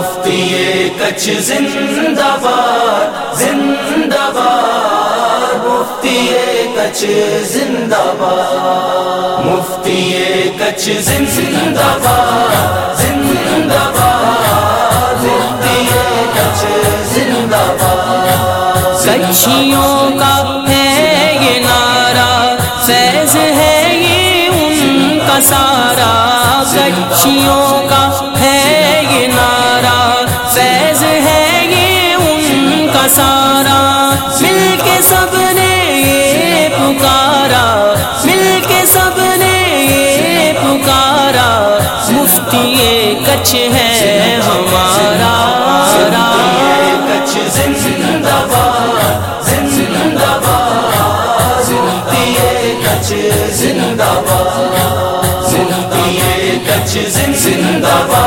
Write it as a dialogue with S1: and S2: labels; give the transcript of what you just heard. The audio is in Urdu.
S1: مفتی کچھ زندہ باد زندہ باد۔ مفتی کچھ زندہ باد۔ مفتی کچھ زندہ باد زندہ باد۔ مفتی کچھ زندہ باد۔
S2: کچھیوں کا ہے یہ نعرہ فیض ہے یہ ان کا سارا۔ کچھیوں کا سارا، مل کے سب نے پکارا، مل کے سب نے پکارا، مفتی کچھ ہے ہمارا
S1: زندہ زندہ زندہ